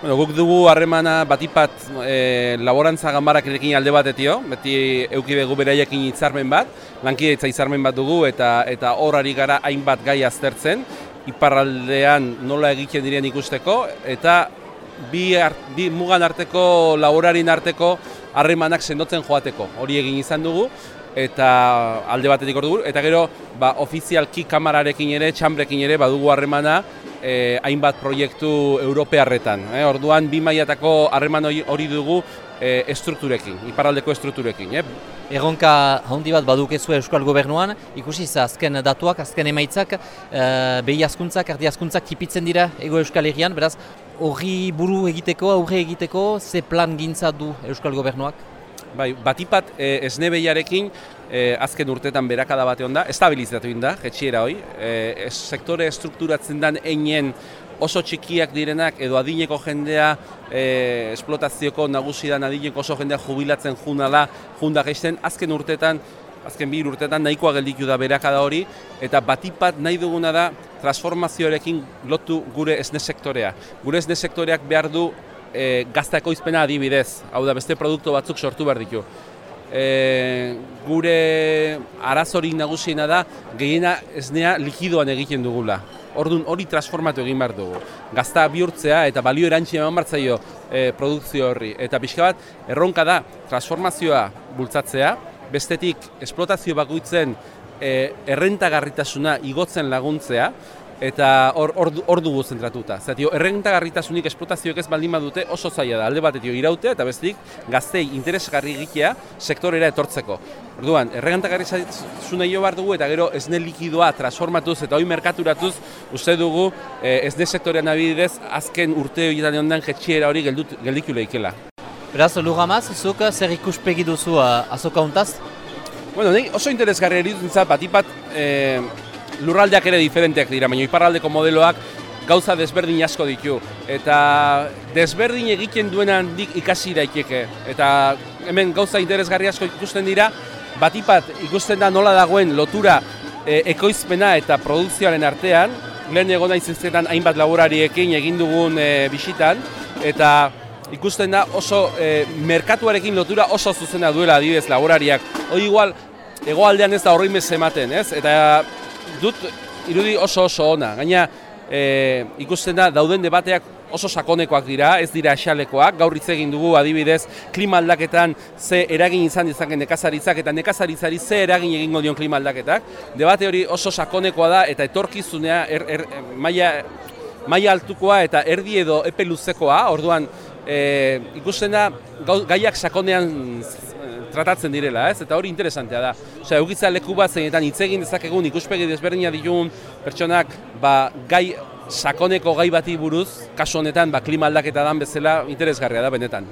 Bueno, guk dugu harremana batipat e, laborantza ganbarakerekin alde batetio, beti euki dugu beraiekin hitzarmen bat, lankidetza hitzarmen bat dugu eta eta hor ari gara hainbat gai aztertzen, iparraldean nola egiten diren ikusteko eta bi, bi mugan arteko laborarien arteko harremanak sendotzen joateko. Hori egin izan dugu eta alde batetik hor dugu eta gero ba ofizialki kamararekin ere, txambrekin ere badugu harremana eh, hainbat proiektu europearretan. Eh? Orduan, bi mailatako harreman hori dugu eh, estrukturekin, iparraldeko estrukturekin. Eh? Erronka handi bat badukezu Euskal Gobernuan, ikusi za azken datuak, azken emaitzak, eh, behi askuntzak, ardi askuntzak tipitzen dira ego Euskal Herrian, beraz, hori buru egiteko, aurre egiteko, ze plan gintza du Euskal Gobernuak? Bai, batipat e, esne behiarekin e, azken urtetan berakada bate da, estabilizatu da, jetxiera hoi. E, sektore estrukturatzen den einen oso txikiak direnak edo adineko jendea e, esplotazioko nagusi da adineko oso jendea jubilatzen junala, junda geisten, azken urtetan azken bi urtetan nahikoa gelditu da berakada hori eta batipat nahi duguna da transformazioarekin lotu gure esne sektorea. Gure esne sektoreak behar du e, gaztako izpena adibidez, hau da beste produktu batzuk sortu behar ditu. E, gure arazorik nagusiena da gehiena esnea likidoan egiten dugula. Orduan hori transformatu egin behar dugu. Gazta bihurtzea eta balio erantzi eman bartzaio e, produkzio horri. Eta pixka bat, erronka da transformazioa bultzatzea, bestetik esplotazio bakoitzen e, errentagarritasuna igotzen laguntzea, eta hor hor dugu zentratuta. Zatio errentagarritasunik esplotazioek ez baldin badute oso zaila da. Alde batetik irautea eta bestetik gaztei interesgarri egitea sektorera etortzeko. Orduan, errentagarritasuna jo bar dugu eta gero esne likidoa transformatuz eta hori merkaturatuz uste dugu eh, esne sektorean abidez azken urte horietan ondan jetxiera hori gelditu lehikela. Beraz, Lugamaz, zuk zer ikuspegi duzu uh, azoka? Bueno, oso interesgarri eritzen batipat, eh, lurraldeak ere diferenteak dira, baina iparraldeko modeloak gauza desberdin asko ditu. Eta desberdin egiten duenan dik ikasi daiteke. Eta hemen gauza interesgarri asko ikusten dira, batipat ikusten da nola dagoen lotura e, ekoizpena eta produkzioaren artean, lehen egon nahi hainbat laborariekin egin dugun e, bisitan, eta ikusten da oso e, merkatuarekin lotura oso zuzena duela adibidez laborariak. Hoi igual, egoaldean ez da horrein ematen, ez? Eta dut irudi oso oso ona. Gaina e, ikusten da dauden debateak oso sakonekoak dira, ez dira esalekoak. Gaur hitz egin dugu adibidez klima aldaketan ze eragin izan dizake nekazaritzak eta nekazaritzari ze eragin egingo dion klima aldaketak. Debate hori oso sakonekoa da eta etorkizunea er, er, maila, maila altukoa eta erdi edo epe luzekoa. Orduan e, ikusten da gaiak sakonean tratatzen direla, ez? Eta hori interesantea da. Osea, egitza leku bat zeinetan hitz egin dezakegun ikuspegi desberdina ditugun pertsonak, ba, gai sakoneko gai bati buruz, kasu honetan, ba, klima aldaketa dan bezala interesgarria da benetan.